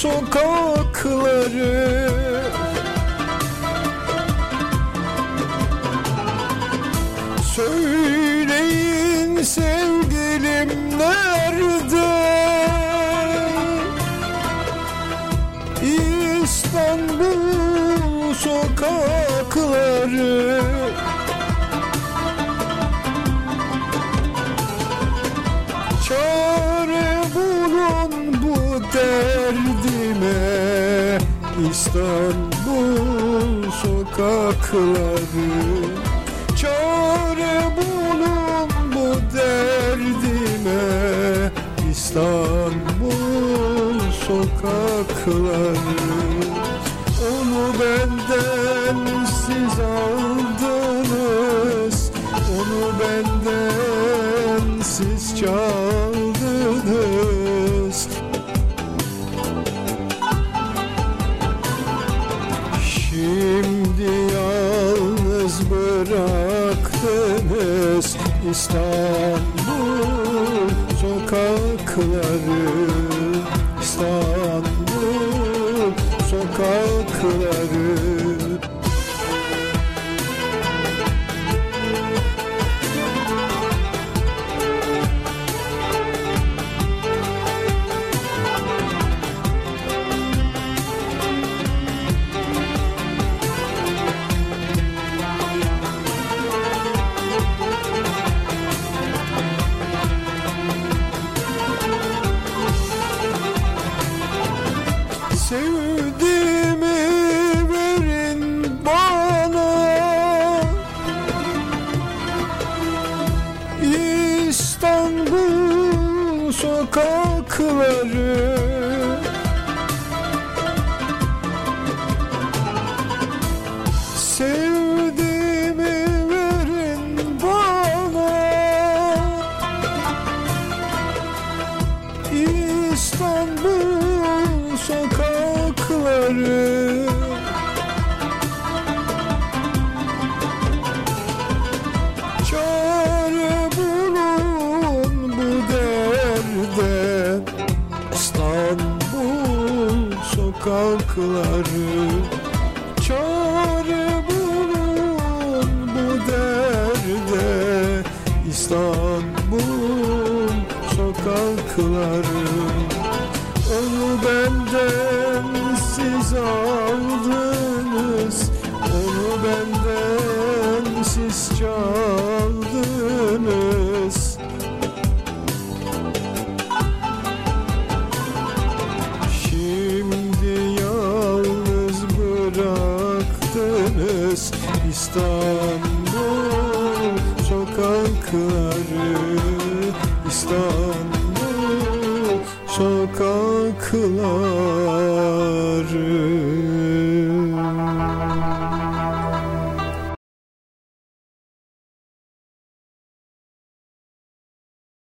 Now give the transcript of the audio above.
sokakları. Söyleyin sevgilim nerede? İstanbul sokakları İstanbul sokakları Çare bulun bu derdime İstanbul sokakları Onu benden siz aldınız. Onu benden siz çaldınız Şimdi yalnız bıraktınız İstanbul sokakları. İstanbul sokakları sokakları. Sevdiğimi verin bana. İstanbul sokakları sokakları Çare bulun bu derde. İstanbul sokakları Onu benden siz aldınız bıraktınız İstanbul sokakları İstanbul sokakları